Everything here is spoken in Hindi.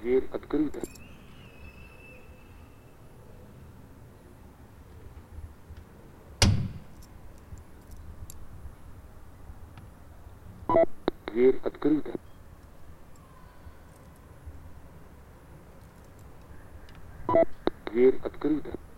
Дверь открыта. Дверь открыта. Дверь открыта.